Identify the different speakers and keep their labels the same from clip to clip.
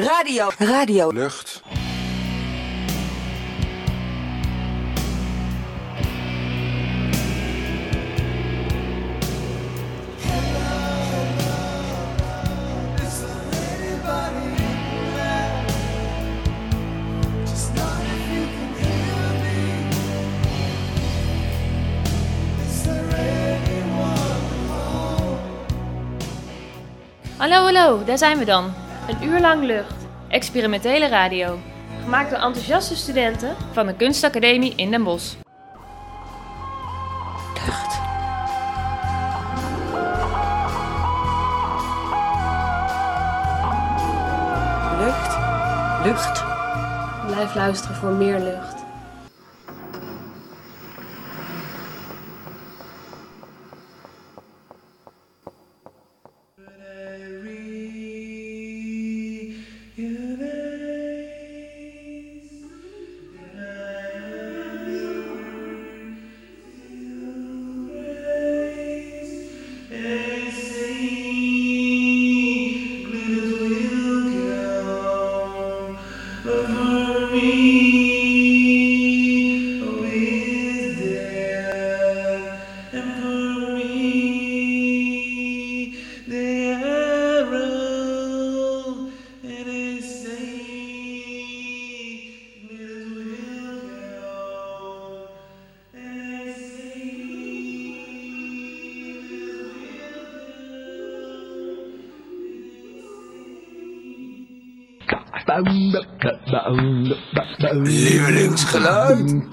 Speaker 1: Radio. Radio.
Speaker 2: Lucht.
Speaker 3: Hallo, hallo, daar zijn we dan. Een uur lang lucht. Experimentele radio. Gemaakt door enthousiaste studenten van de Kunstacademie in Den Bosch.
Speaker 1: Lucht. Lucht. Lucht.
Speaker 3: Blijf luisteren voor meer lucht.
Speaker 2: Lievelingsgeluid.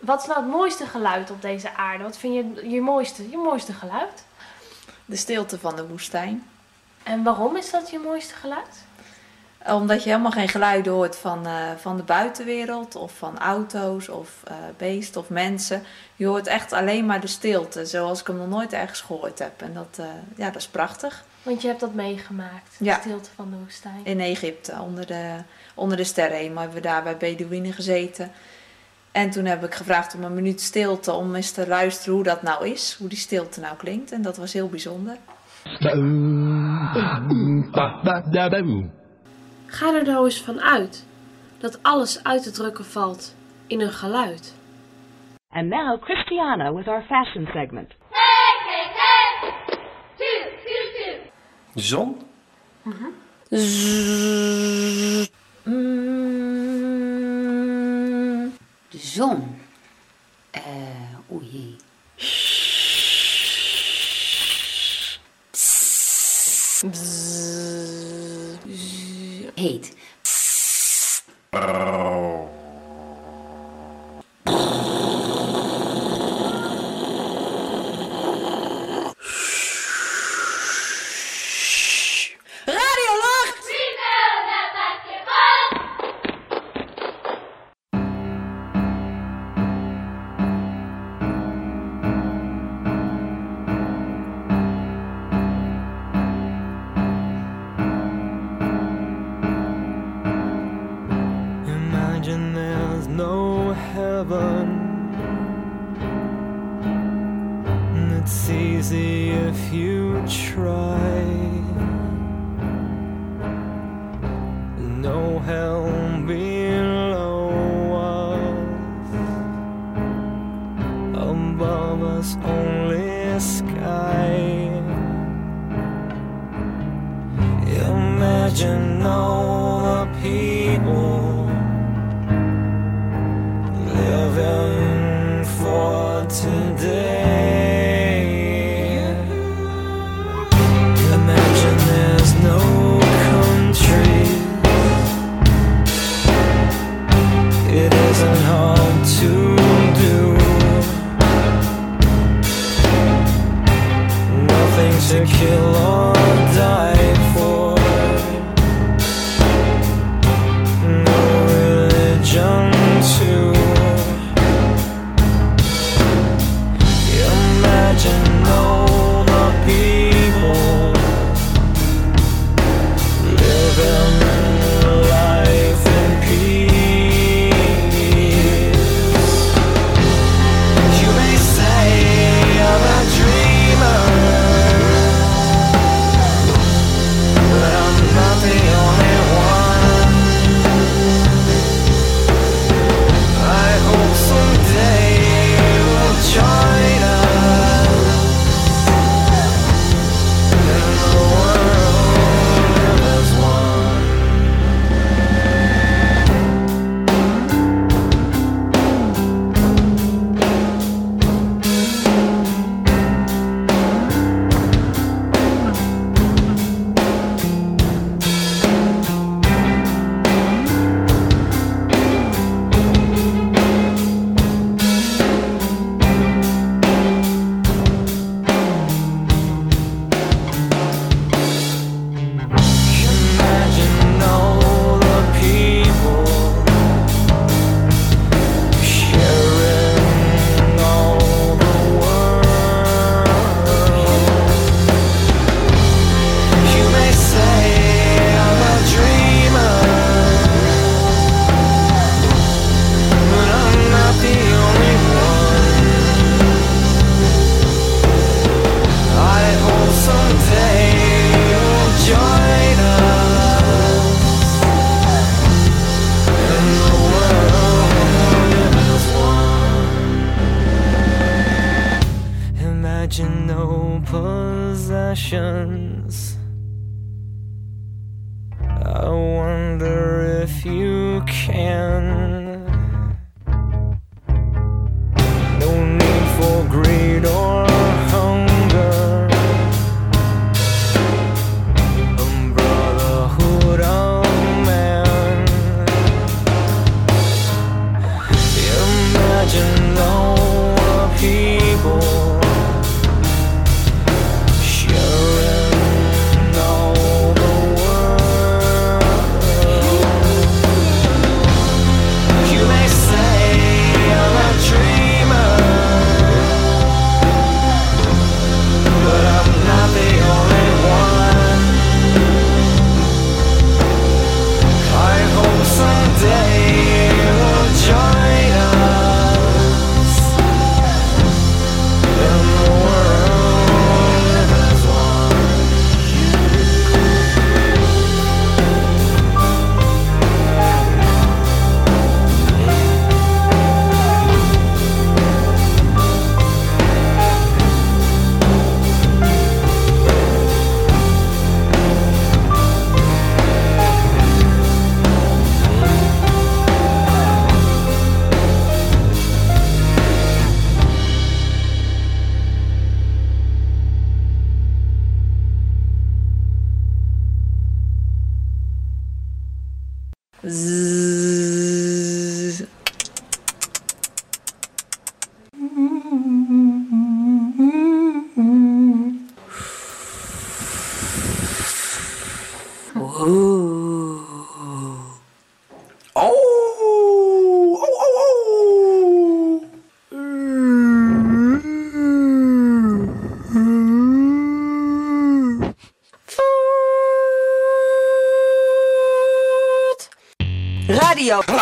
Speaker 3: Wat is nou het mooiste geluid op deze aarde? Wat vind je je mooiste, je mooiste geluid?
Speaker 4: De stilte van de woestijn.
Speaker 3: En waarom is dat je mooiste geluid?
Speaker 4: Omdat je helemaal geen geluiden hoort van, eh, van de buitenwereld of van auto's of eh beesten of mensen. Je hoort echt alleen maar de stilte, zoals ik hem nog nooit ergens gehoord heb. En dat, eh, ja, dat is prachtig.
Speaker 3: Want je hebt dat meegemaakt,
Speaker 4: Ja.
Speaker 3: de stilte van de woestijn.
Speaker 4: In Egypte, onder de, onder de sterrenhemel, hebben we daar bij Bedouinen gezeten. En toen heb ik gevraagd om een minuut stilte om eens te luisteren hoe dat nou is. Hoe die stilte nou klinkt. En dat was heel bijzonder.
Speaker 3: Ga er nou eens van uit dat alles uit te drukken valt in een geluid.
Speaker 5: And now Christiana with our fashion segment.
Speaker 2: Zon?
Speaker 1: Mm, de zon. Eh, oei. Heet.
Speaker 6: Imagine there's no heaven. And It's easy if you try.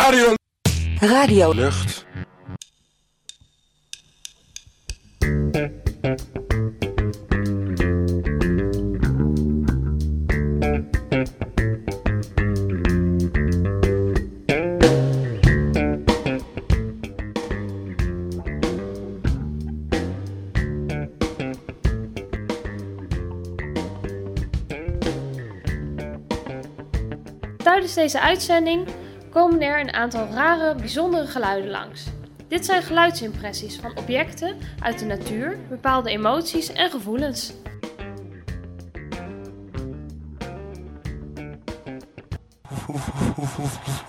Speaker 1: Radio.
Speaker 7: Lucht.
Speaker 8: Tijdens deze uitzending komen er een aantal rare, bijzondere geluiden langs. Dit zijn geluidsimpressies van objecten uit de natuur, bepaalde emoties en gevoelens.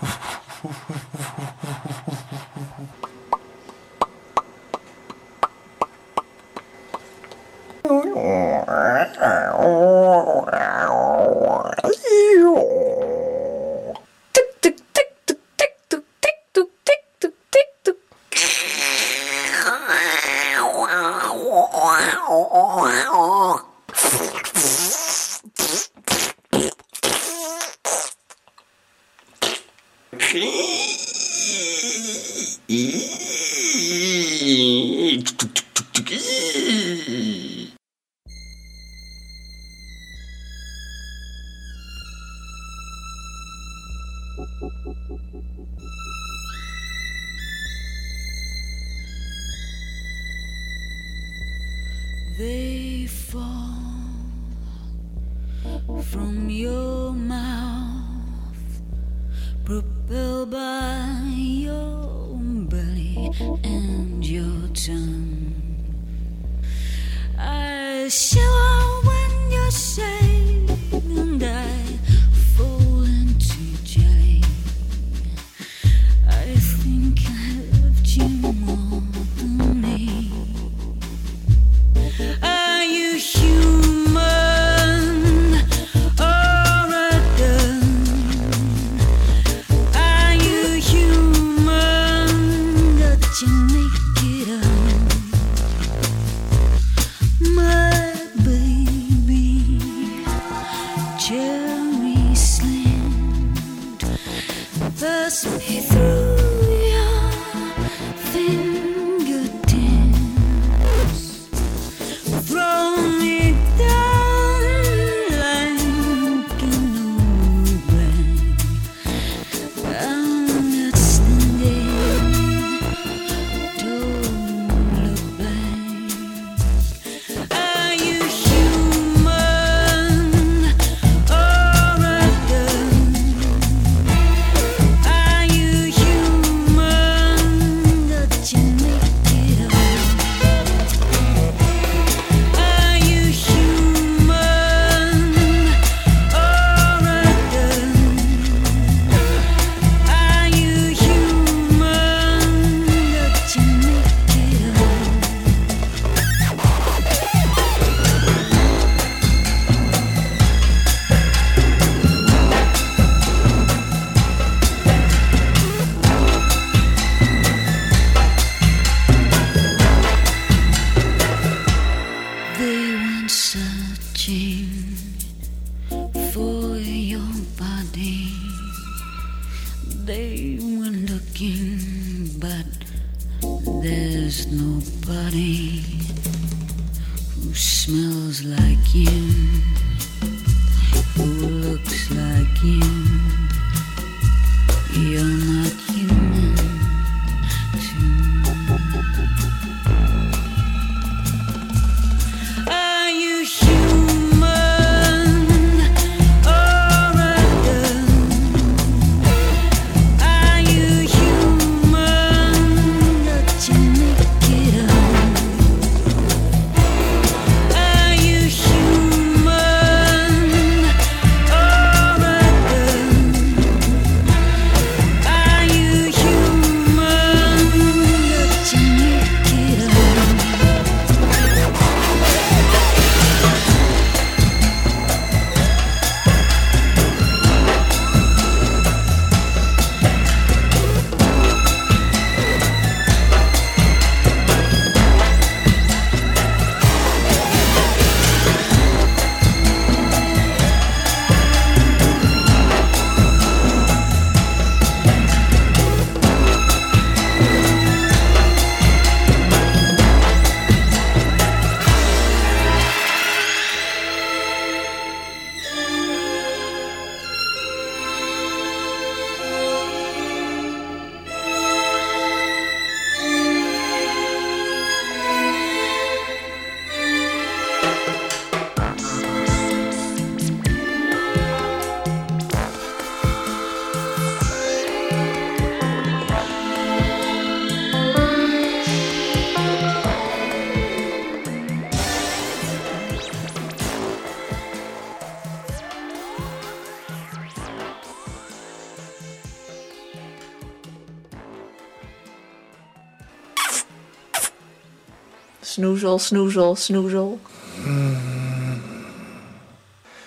Speaker 4: Snoezel, snoezel, snoezel.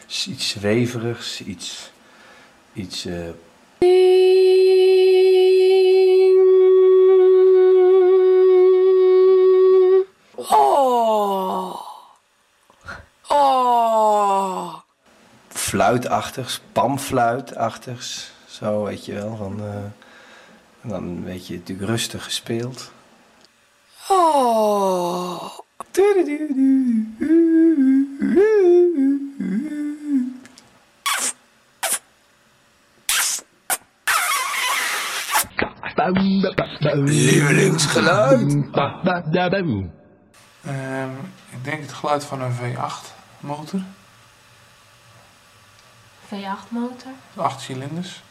Speaker 9: Is Iets zweverigs, iets. iets eh,
Speaker 8: Oh. Oh.
Speaker 9: fluitachtigs, pamfluitachtigs. Zo weet je wel. Van, eh, en dan weet je natuurlijk rustig gespeeld.
Speaker 8: Oh.
Speaker 9: Lievelingsgeluid.
Speaker 10: Ehm, ik denk het geluid van een V8 motor.
Speaker 3: V8 motor.
Speaker 10: Acht cilinders.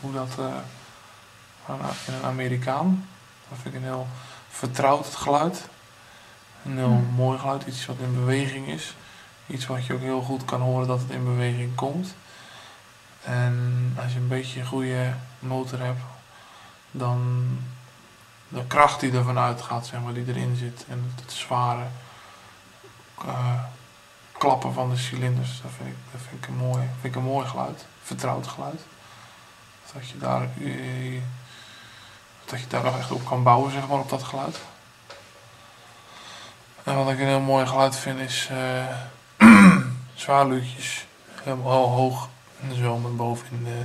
Speaker 10: Hoe dat eh, van- in een Amerikaan. Dat vind ik een heel vertrouwd geluid. Een heel mooi geluid. Iets wat in beweging is. Iets wat je ook heel goed kan horen dat het in beweging komt. En als je een beetje een goede motor hebt, dan de kracht die er vanuit gaat, zeg maar, die erin zit. En het, zware eh, klappen van de cilinders, dat vind ik, dat vind ik, een, mooi, vind ik een mooi geluid. Vertrouwd geluid. Dat je daar, eh, dat je daar ook echt op kan bouwen, zeg maar, op dat geluid. Wat ik een heel mooi geluid vind is zwaluwtjes. Helemaal hoog in de zomer boven in de,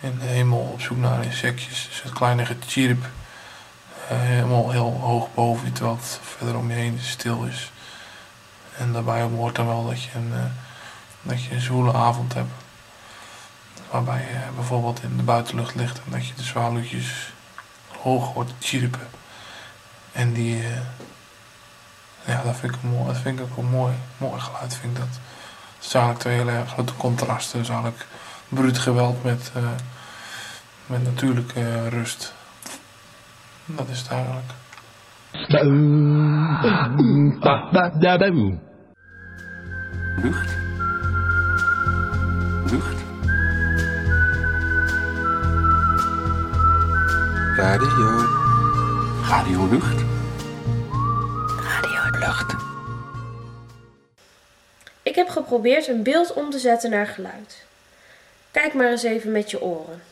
Speaker 10: in de hemel op zoek naar insectjes. Dus het kleine getjirp. eh, helemaal heel hoog boven je, terwijl het verder om je heen stil is. En daarbij hoort dan wel dat je een, eh, dat je een zwoele avond hebt. Waarbij je bijvoorbeeld in de buitenlucht ligt en dat je de zwaluwtjes hoog hoort chirpen. En die, ja, dat vind ik, mooi, dat vind ik ook een mooi, mooi geluid. Vind ik dat. Het zijn eigenlijk twee hele grote contrasten. Is eigenlijk bruut geweld met, eh, met natuurlijke rust. Dat is het eigenlijk.
Speaker 11: Lucht. Lucht. Radio. Radio Lucht.
Speaker 3: Ik heb geprobeerd een beeld om te zetten naar geluid. Kijk maar eens even met je oren.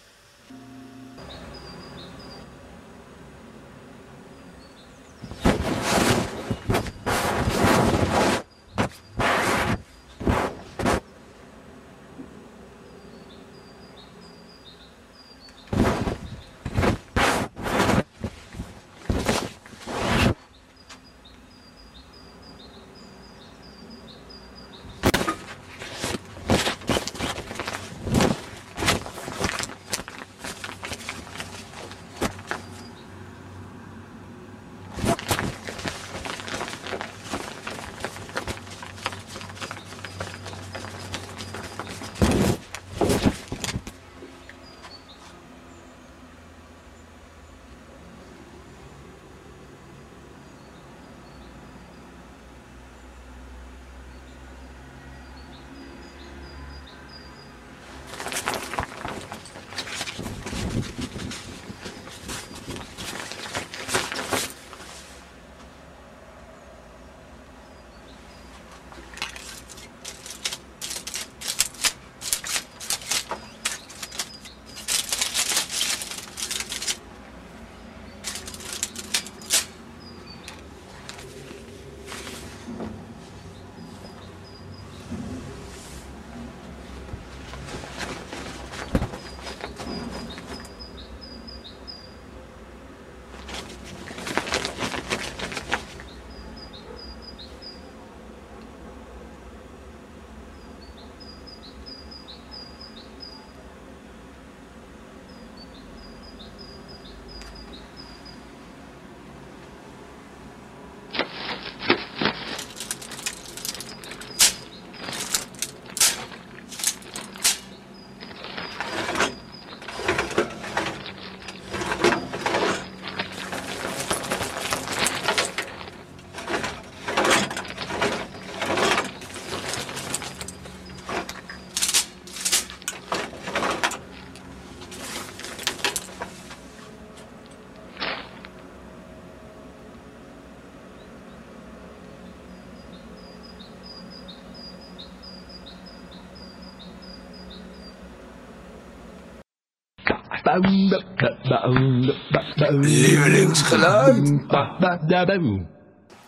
Speaker 9: Lievelingsgeluid?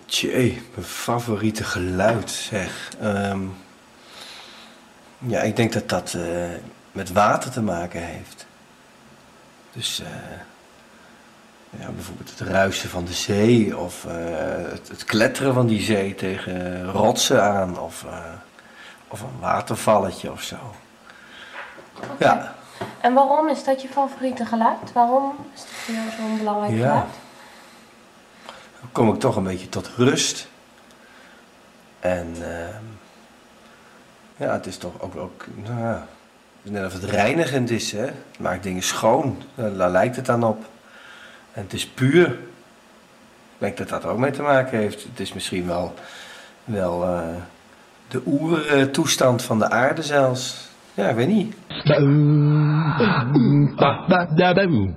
Speaker 9: Tjee, mijn favoriete geluid, zeg. Ehm, ja, ik denk dat dat eh, met water te maken heeft. Dus eh, ja, bijvoorbeeld het ruisen van de zee of eh, het, het kletteren van die zee tegen rotsen aan of, eh, of een watervalletje of zo. Ja,
Speaker 3: En waarom is dat je favoriete geluid? Waarom is het voor jou zo'n belangrijk
Speaker 9: Ja.
Speaker 3: geluid?
Speaker 9: dan kom ik toch een beetje tot rust. En ehm, ja, het is toch ook, ook nou net of het reinigend is, hè. Het maakt dingen schoon, daar, lijkt het dan op. En het is puur. Ik denk dat dat ook mee te maken heeft. Het is misschien wel, wel eh, de oertoestand van de aarde zelfs. Ja, ik weet niet.
Speaker 12: Time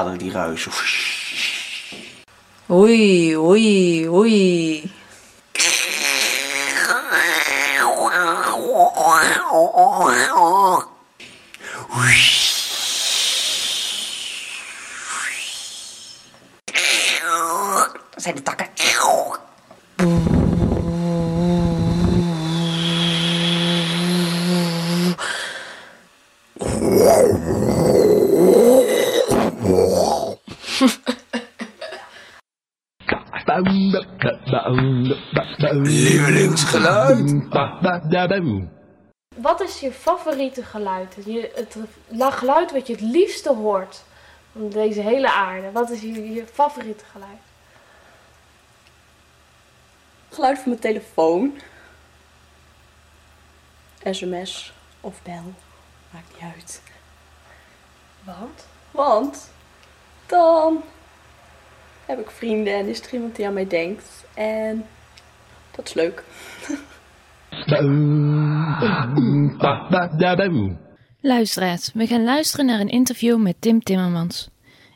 Speaker 9: bladeren die ruisen.
Speaker 4: Oei, oei, oei.
Speaker 8: Dat zijn de takken.
Speaker 3: Wat is je favoriete geluid? Je, het geluid wat je het liefste hoort op deze hele aarde. Wat is je, je favoriete geluid?
Speaker 13: Geluid van mijn telefoon. SMS of bel. Maakt niet uit.
Speaker 3: Want?
Speaker 13: Want dan heb ik vrienden en is er iemand die aan mij denkt. En dat is leuk.
Speaker 14: Luisteraars, we gaan luisteren naar een interview met Tim Timmermans,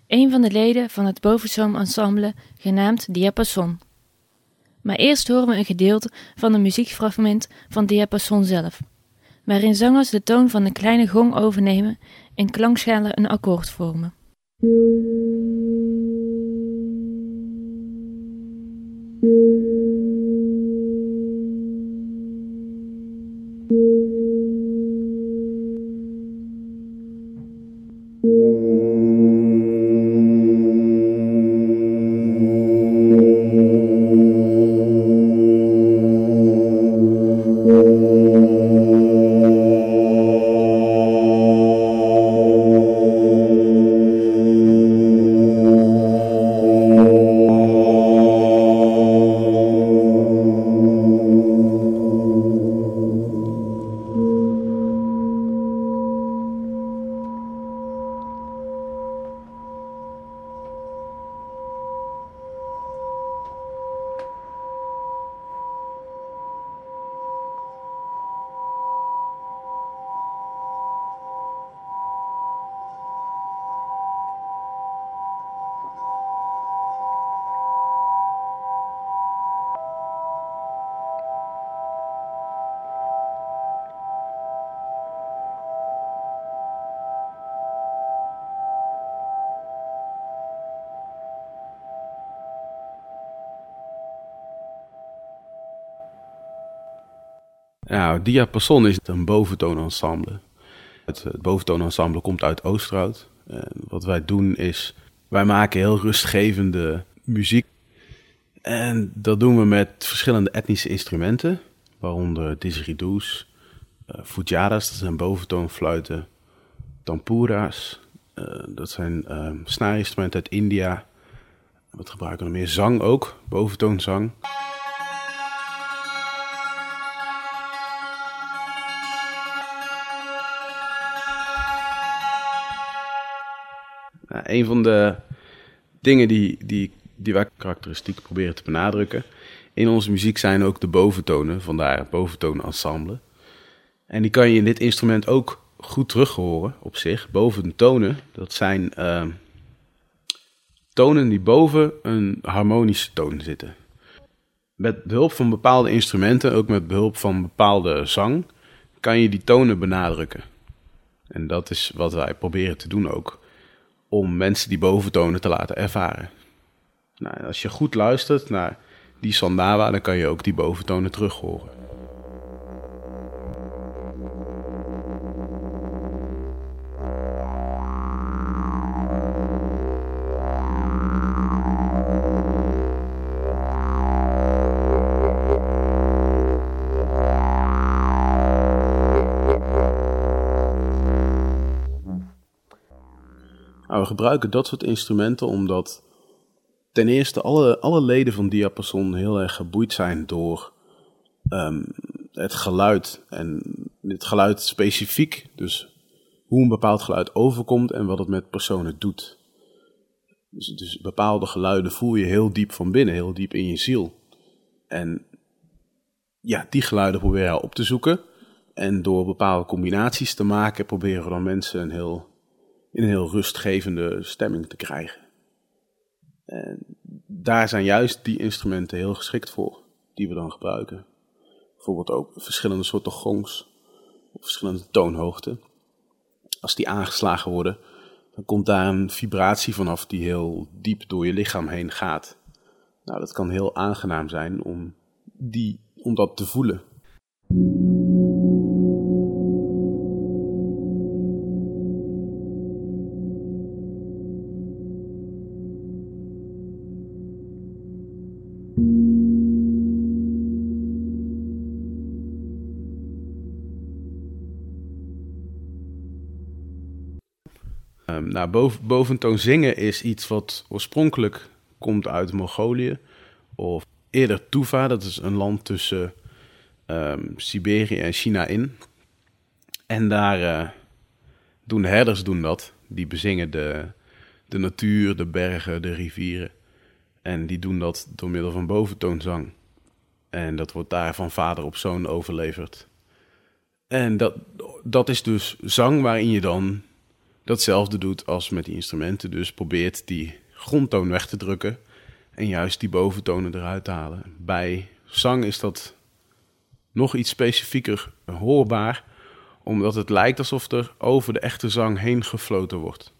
Speaker 14: een van de leden van het Bovenzoom Ensemble genaamd Diapason. Maar eerst horen we een gedeelte van een muziekfragment van Diapason zelf, waarin zangers de toon van een kleine gong overnemen en klankschalen een akkoord vormen.
Speaker 11: Nou, Diapason is een boventoonensemble. Het, boventoonensemble komt uit Oosterhout. En wat wij doen is, wij maken heel rustgevende muziek. En dat doen we met verschillende etnische instrumenten. Waaronder didgeridoos, uh, fujadas, dat zijn boventoonfluiten, tampura's, uh, dat zijn uh, snaarinstrumenten uit India. Wat gebruiken we nog meer? Zang ook, boventoonzang. Een van de dingen die, die, die wij karakteristiek proberen te benadrukken in onze muziek zijn ook de boventonen, vandaar boventoonensemble. En die kan je in dit instrument ook goed terug horen op zich. Boventonen, dat zijn uh, tonen die boven een harmonische toon zitten. Met behulp van bepaalde instrumenten, ook met behulp van bepaalde zang, kan je die tonen benadrukken. En dat is wat wij proberen te doen ook om mensen die boventonen te laten ervaren. Nou, als je goed luistert naar die sandawa, dan kan je ook die boventonen terug horen. We gebruiken dat soort instrumenten omdat ten eerste alle, alle leden van Diapason heel erg geboeid zijn door um, het geluid. En dit geluid specifiek, dus hoe een bepaald geluid overkomt en wat het met personen doet. Dus, dus bepaalde geluiden voel je heel diep van binnen, heel diep in je ziel. En ja, die geluiden proberen we op te zoeken. En door bepaalde combinaties te maken, proberen we dan mensen een heel, in een heel rustgevende stemming te krijgen. En daar zijn juist die instrumenten heel geschikt voor, die we dan gebruiken. Bijvoorbeeld ook verschillende soorten gongs, op verschillende toonhoogten. Als die aangeslagen worden, dan komt daar een vibratie vanaf die heel diep door je lichaam heen gaat. Nou, dat kan heel aangenaam zijn om, die, om dat te voelen. Nou, boven, boventoon zingen is iets wat oorspronkelijk komt uit Mongolië. Of eerder Tuva, dat is een land tussen um, Siberië en China in. En daar uh, doen de herders doen dat. Die bezingen de, de natuur, de bergen, de rivieren. En die doen dat door middel van boventoonzang. En dat wordt daar van vader op zoon overleverd. En dat, dat is dus zang waarin je dan datzelfde doet als met die instrumenten. Dus probeert die grondtoon weg te drukken en juist die boventonen eruit te halen. Bij zang is dat nog iets specifieker hoorbaar, omdat het lijkt alsof er over de echte zang heen gefloten wordt.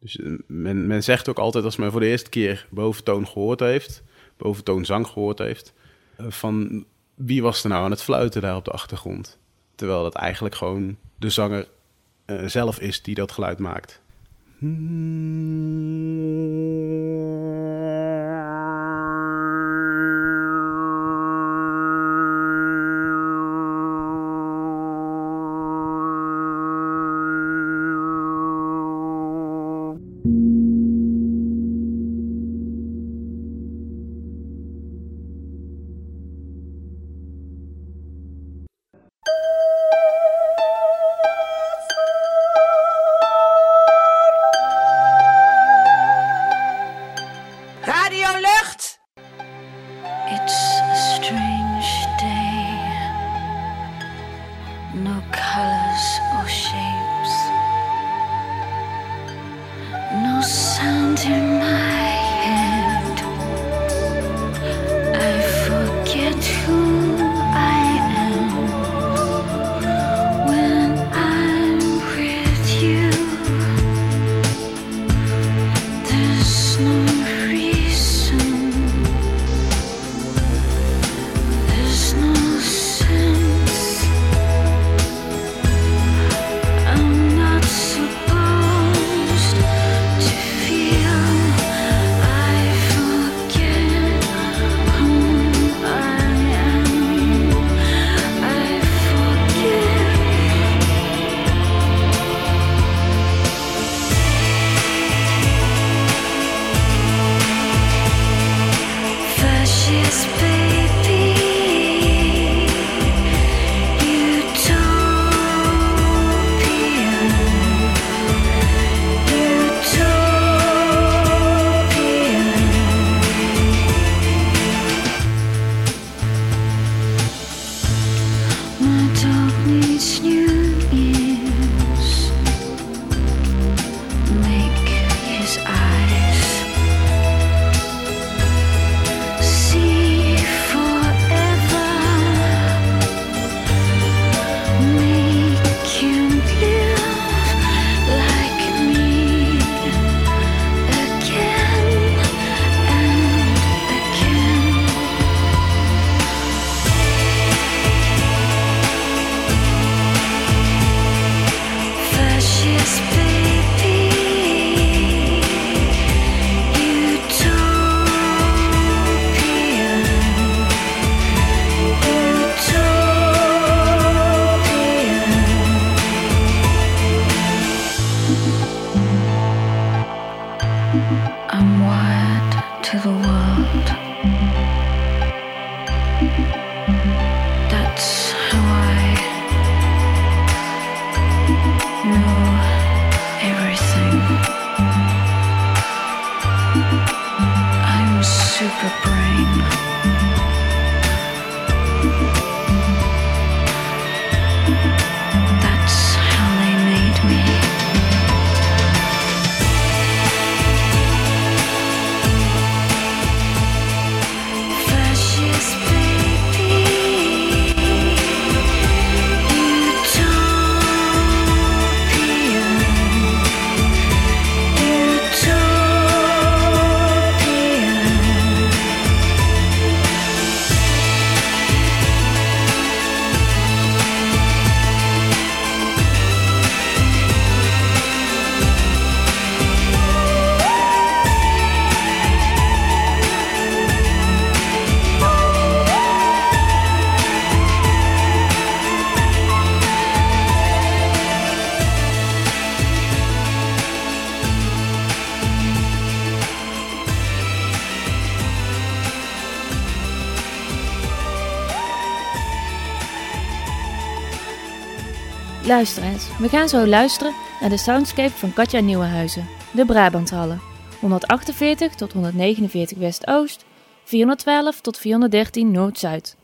Speaker 11: Dus eh, men, men zegt ook altijd als men voor de eerste keer boventoon gehoord heeft, boventoon zang gehoord heeft, eh, van wie was er nou aan het fluiten daar op de achtergrond? Terwijl dat eigenlijk gewoon de zanger uh, zelf is die dat geluid maakt.
Speaker 8: Radio
Speaker 14: Luister eens, we gaan zo luisteren naar de soundscape van Katja Nieuwenhuizen, de Brabanthallen. 148 tot 149 West-Oost, 412 tot 413 Noord-Zuid.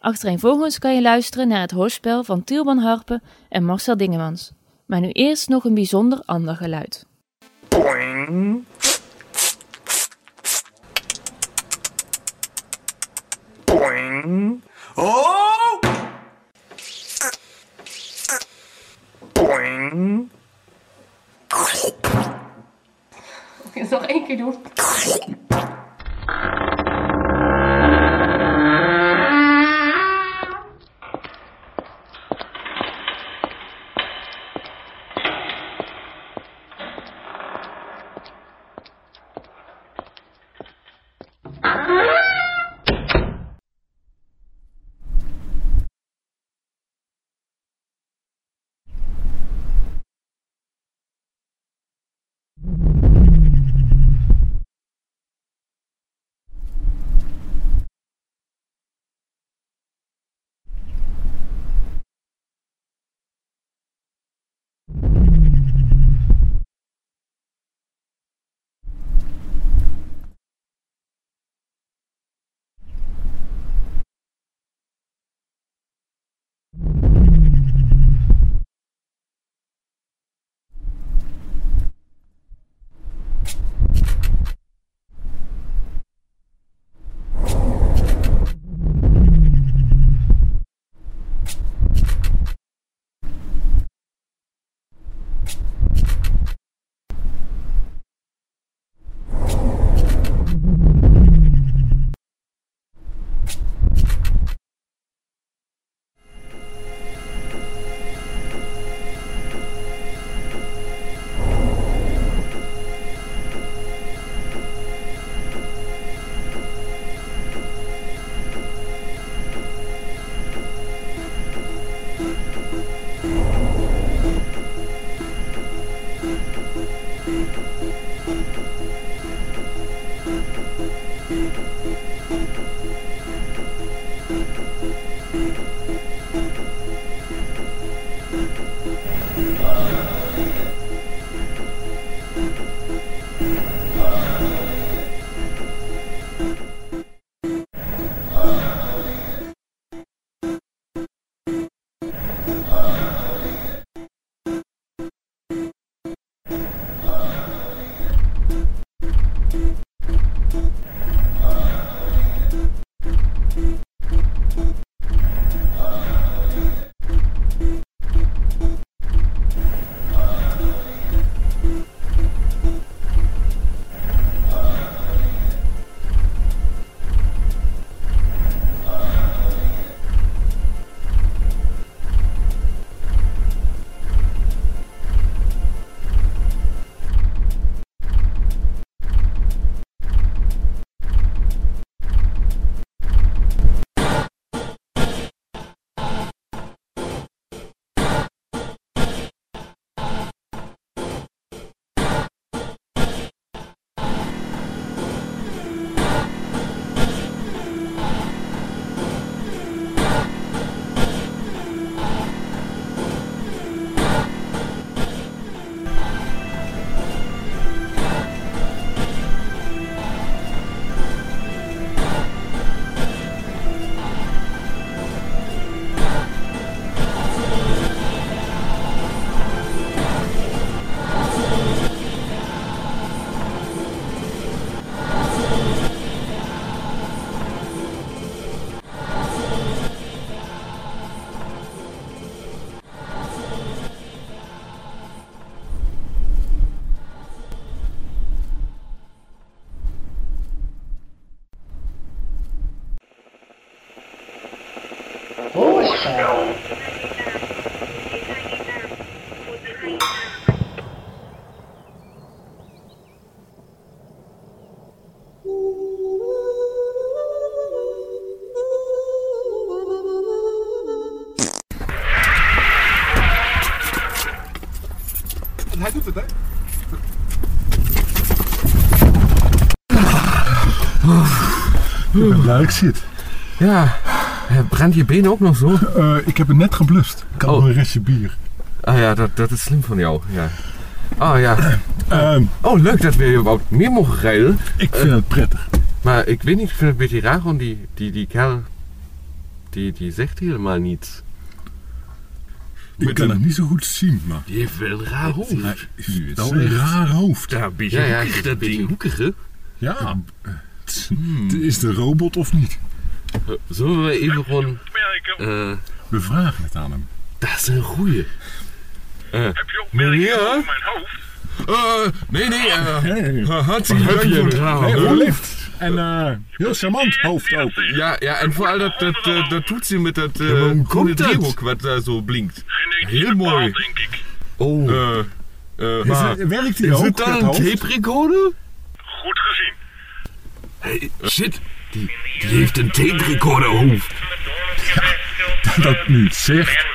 Speaker 14: Achtereenvolgens kan je luisteren naar het hoorspel van Tielban Harpen en Marcel Dingemans. Maar nu eerst nog een bijzonder ander geluid.
Speaker 3: Ik
Speaker 15: zit.
Speaker 16: Ja, eh, brandt je been ook nog zo?
Speaker 15: Eh, ik heb het net geblust. Ik had nog een restje bier.
Speaker 16: Ah ja, dat, dat is slim van jou. Ja. Ah ja.
Speaker 15: Ehm.
Speaker 16: oh, leuk dat we überhaupt meer mogen rijden.
Speaker 15: Ik vind het prettig.
Speaker 16: Maar ik weet niet, ik vind het een beetje raar, want die, die, die kerel, die, die zegt helemaal niets.
Speaker 15: Ik kan het niet zo goed zien, maar...
Speaker 17: Die heeft wel een raar hoofd.
Speaker 15: Hij wel een raar hoofd.
Speaker 17: Ja, een beetje
Speaker 16: Ja, ja,
Speaker 17: hoekig, dat ding.
Speaker 16: hoekig, hè?
Speaker 15: Ja. Het Is de robot of niet?
Speaker 16: Zullen we even gewoon... eh,
Speaker 15: We vragen het aan hem.
Speaker 16: dat is een goeie. Uh,
Speaker 17: Heb je opmerkingen over mijn hoofd?
Speaker 16: Eh, nee, nee, eh,
Speaker 15: Nee,
Speaker 16: uh, hartstikke Nee,
Speaker 15: hoofd?
Speaker 16: hoor.
Speaker 15: lift. En eh, heel charmant hoofd ook.
Speaker 16: Ja, ja, en vooral dat, dat, eh, dat toetje met dat eh
Speaker 15: hoe
Speaker 16: groene
Speaker 15: dat?
Speaker 16: driehoek wat daar zo blinkt. Heel mooi.
Speaker 17: denk ik.
Speaker 16: Oh. eh eh,
Speaker 15: Is het- werkt die
Speaker 16: is
Speaker 15: ook,
Speaker 16: het dan
Speaker 15: dat
Speaker 16: een tape recorder?
Speaker 17: Goed gezien. Hey, shit. Die, die heeft een tape recorder hoofd.
Speaker 15: Dat dat niet zegt.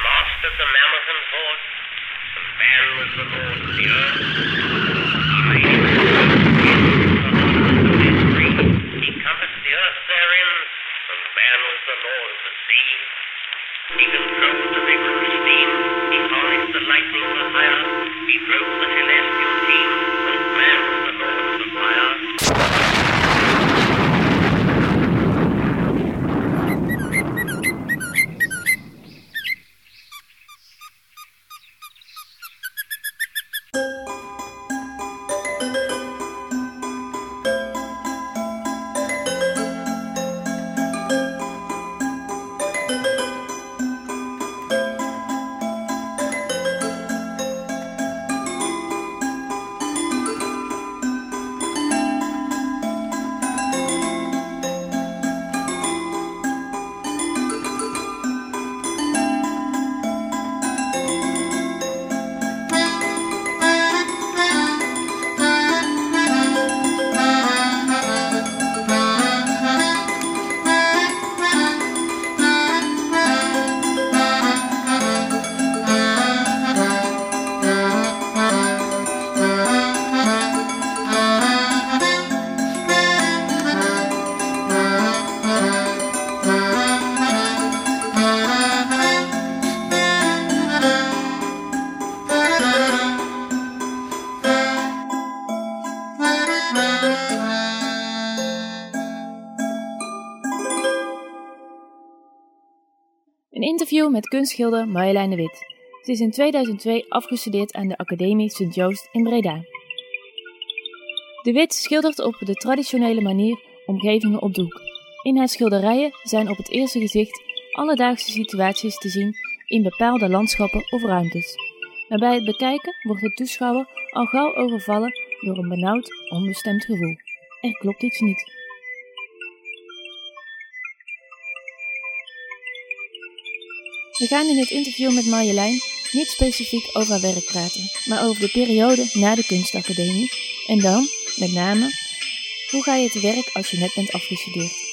Speaker 14: Een interview met kunstschilder Marjolein de Wit. Ze is in 2002 afgestudeerd aan de Academie Sint-Joost in Breda. De Wit schildert op de traditionele manier omgevingen op doek. In haar schilderijen zijn op het eerste gezicht alledaagse situaties te zien in bepaalde landschappen of ruimtes. Maar bij het bekijken wordt de toeschouwer al gauw overvallen door een benauwd, onbestemd gevoel. Er klopt iets niet. We gaan in het interview met Marjolein niet specifiek over haar werk praten, maar over de periode na de kunstacademie en dan, met name, hoe ga je te werk als je net bent afgestudeerd.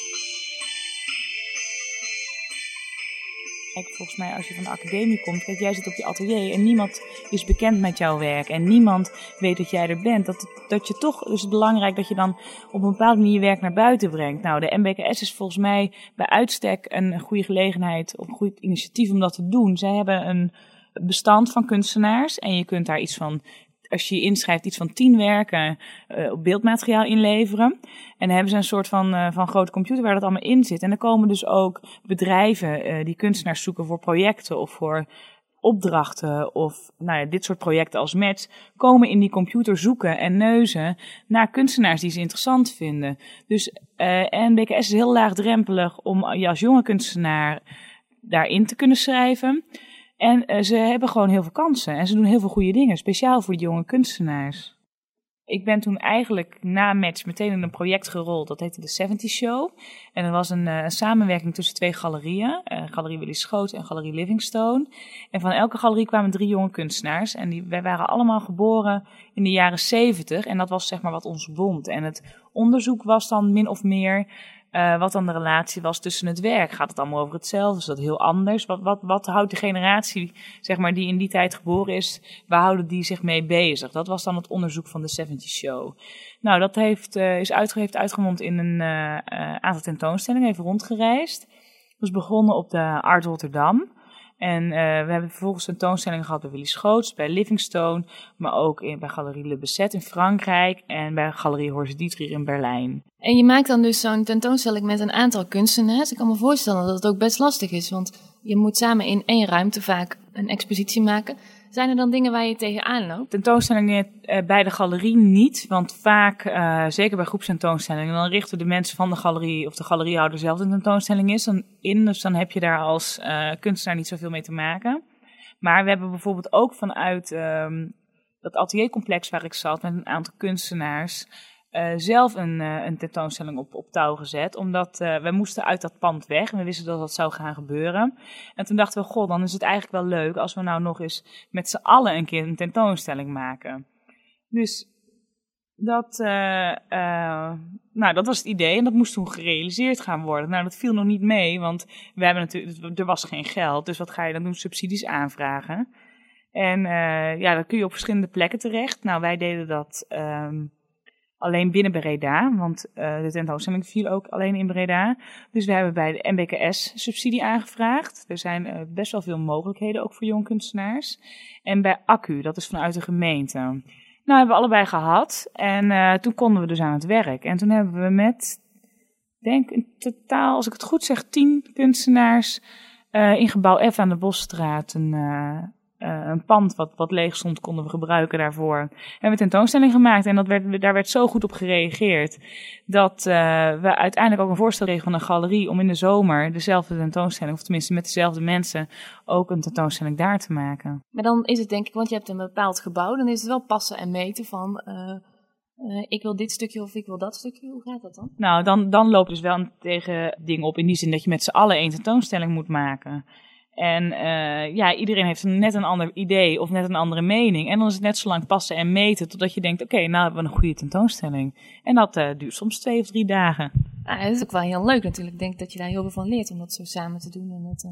Speaker 18: Volgens mij als je van de academie komt, kijk, jij zit op je atelier en niemand is bekend met jouw werk en niemand weet dat jij er bent. Dat, dat je toch, is het belangrijk dat je dan op een bepaalde manier je werk naar buiten brengt. Nou, de MBKS is volgens mij bij uitstek een goede gelegenheid of een goed initiatief om dat te doen. Zij hebben een bestand van kunstenaars en je kunt daar iets van als je je inschrijft, iets van tien werken uh, op beeldmateriaal inleveren. En dan hebben ze een soort van, uh, van grote computer waar dat allemaal in zit. En dan komen dus ook bedrijven uh, die kunstenaars zoeken voor projecten of voor opdrachten of nou ja, dit soort projecten als match komen in die computer zoeken en neuzen naar kunstenaars die ze interessant vinden. Dus uh, NBKS is heel laagdrempelig om je als jonge kunstenaar daarin te kunnen schrijven. En uh, ze hebben gewoon heel veel kansen en ze doen heel veel goede dingen, speciaal voor jonge kunstenaars. ik ben toen eigenlijk na match meteen in een project gerold. Dat heette de 70 Show. En dat was een, eh, een samenwerking tussen twee galerieën. eh, Galerie Willy Schoot en Galerie Livingstone. En van elke galerie kwamen drie jonge kunstenaars. En die, wij waren allemaal geboren in de jaren 70. En dat was zeg maar wat ons bond. En het onderzoek was dan min of meer eh, wat dan de relatie was tussen het werk. Gaat het allemaal over hetzelfde? Is dat heel anders? Wat, wat, wat houdt de generatie, zeg maar, die in die tijd geboren is, waar houden die zich mee bezig? Dat was dan het onderzoek van de 70 Show. Nou, dat heeft, eh, is uitge heeft uitgemond in een eh, aantal tentoonstellingen, even rondgereisd. Dus begonnen op de Art Rotterdam. En eh, we hebben vervolgens tentoonstellingen gehad bij Willy Schoots, bij Livingstone, maar ook in, bij Galerie Le Besset in Frankrijk en bij Galerie Horst Dietrich in Berlijn.
Speaker 14: En je maakt dan dus zo'n tentoonstelling met een aantal kunstenaars. Ik kan me voorstellen dat het ook best lastig is, want je moet samen in één ruimte vaak een expositie maken. Zijn er dan dingen waar je tegenaan loopt?
Speaker 18: Tentoonstellingen eh, bij de galerie niet, want vaak, eh, zeker bij groepstentoonstellingen, dan richten de mensen van de galerie of de galeriehouder zelf een tentoonstelling is dan in. Dus dan heb je daar als eh, kunstenaar niet zoveel mee te maken. Maar we hebben bijvoorbeeld ook vanuit ehm, dat ateliercomplex waar ik zat met een aantal kunstenaars eh, zelf een, eh, een tentoonstelling op, op touw gezet. Omdat eh we moesten uit dat pand weg en we wisten dat dat zou gaan gebeuren. En toen dachten we, god, dan is het eigenlijk wel leuk als we nou nog eens met z'n allen een keer een tentoonstelling maken. Dus dat, nou, dat was het idee en dat moest toen gerealiseerd gaan worden. Nou, dat viel nog niet mee, want we hebben natuurlijk, er was geen geld. Dus wat ga je dan doen? Subsidies aanvragen. En ja, dan kun je op verschillende plekken terecht. Nou, wij deden dat ehm, alleen binnen Breda, want eh, de tentoonstelling viel ook alleen in Breda. Dus we hebben bij de MBKS subsidie aangevraagd. Er zijn eh, best wel veel mogelijkheden, ook voor jongkunstenaars. En bij Accu, dat is vanuit de gemeente. Nou, hebben we allebei gehad. En eh, toen konden we dus aan het werk. En toen hebben we met, denk in totaal, als ik het goed zeg, tien kunstenaars in gebouw F aan de Bosstraat een, een pand wat, wat leeg stond, konden we gebruiken daarvoor. Hebben we een tentoonstelling gemaakt en dat werd, daar werd zo goed op gereageerd dat eh, we uiteindelijk ook een voorstel kregen van een galerie om in de zomer dezelfde tentoonstelling, of tenminste met dezelfde mensen, ook een tentoonstelling daar te maken.
Speaker 14: Maar dan is het denk ik, want je hebt een bepaald gebouw, dan is het wel passen en meten van eh, eh, ik wil dit stukje of ik wil dat stukje. Hoe gaat dat dan?
Speaker 18: Nou, dan, dan loopt dus wel tegen dingen op in die zin dat je met z'n allen één tentoonstelling moet maken. En eh, ja, iedereen heeft net een ander idee of net een andere mening. En dan is het net zo lang passen en meten totdat je denkt, oké, nou hebben we een goede tentoonstelling. En dat eh, duurt soms twee of drie dagen.
Speaker 14: Ah, dat is ook wel heel leuk natuurlijk. Ik denk dat je daar heel veel van leert om dat zo samen te doen en dat, eh,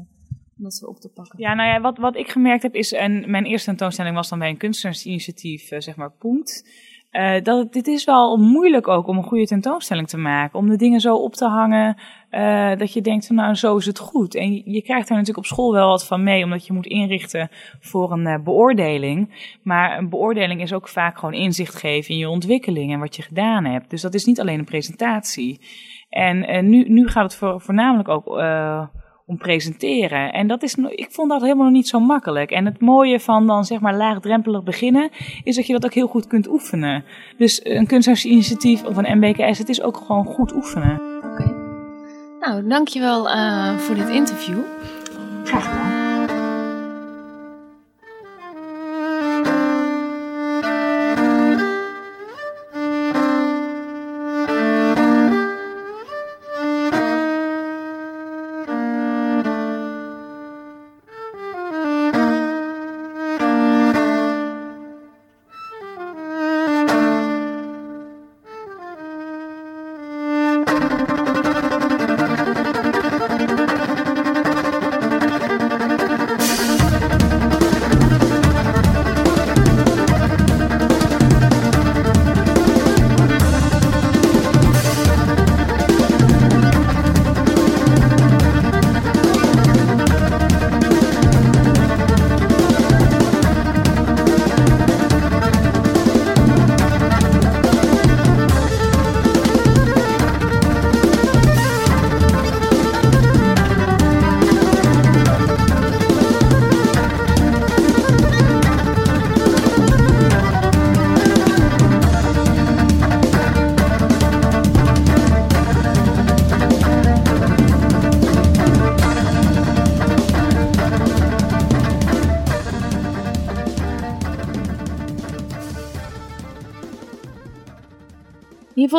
Speaker 14: om dat zo op te pakken.
Speaker 18: Ja, nou ja, wat, wat ik gemerkt heb is, en mijn eerste tentoonstelling was dan bij een kunstenaarsinitiatief, zeg maar, Punkt. Eh, dat dit is wel moeilijk ook om een goede tentoonstelling te maken. Om de dingen zo op te hangen eh, dat je denkt nou zo is het goed. En je, krijgt daar natuurlijk op school wel wat van mee. Omdat je moet inrichten voor een eh, beoordeling. Maar een beoordeling is ook vaak gewoon inzicht geven in je ontwikkeling en wat je gedaan hebt. Dus dat is niet alleen een presentatie. En nu, nu gaat het voor, voornamelijk ook om presenteren. En dat is, ik vond dat helemaal nog niet zo makkelijk. En het mooie van dan zeg maar laagdrempelig beginnen, is dat je dat ook heel goed kunt oefenen. Dus een kunstenaarsinitiatief of een MBKS, het is ook gewoon goed oefenen.
Speaker 14: Nou, dankjewel eh voor dit interview.
Speaker 18: Graag gedaan.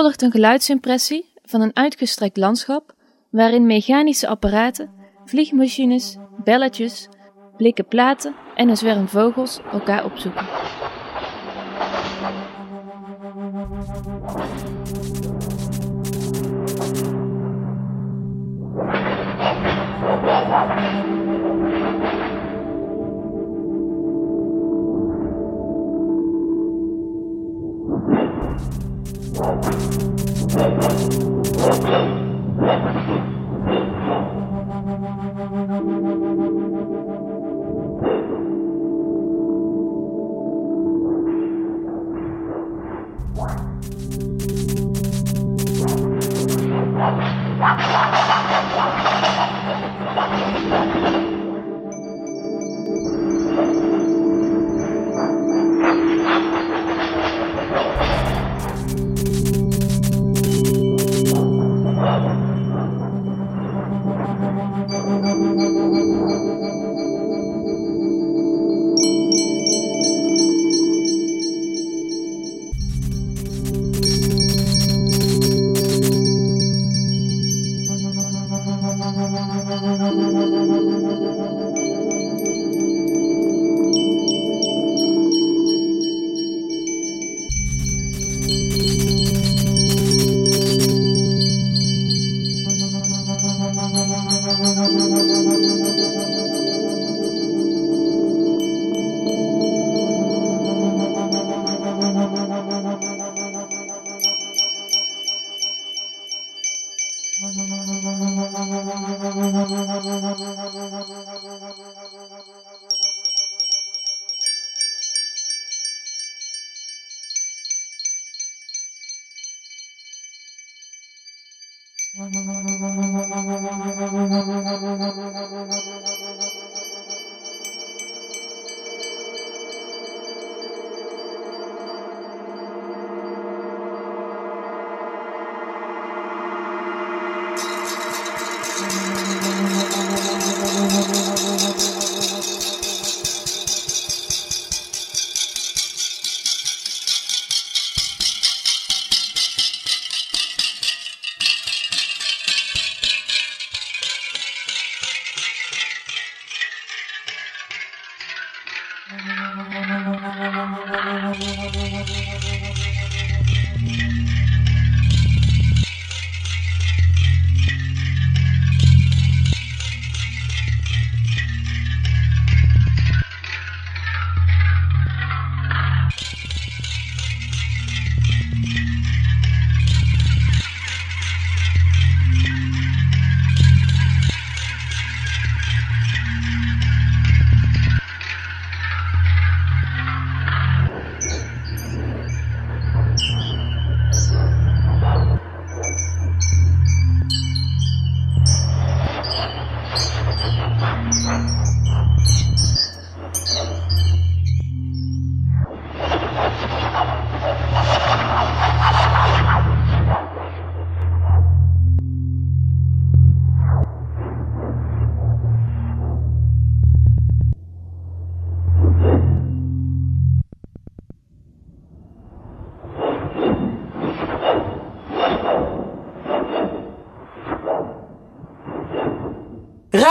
Speaker 14: Volgt een geluidsimpressie van een uitgestrekt landschap waarin mechanische apparaten, vliegmachines, belletjes, blikken platen en een zwerm vogels elkaar opzoeken. Thank you.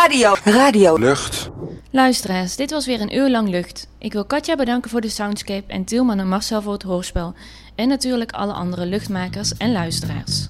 Speaker 8: Radio. Radio.
Speaker 7: Lucht.
Speaker 14: Luisteraars, dit was weer een uur lang lucht. Ik wil Katja bedanken voor de soundscape en Tilman en Marcel voor het hoorspel. En natuurlijk alle andere luchtmakers en luisteraars.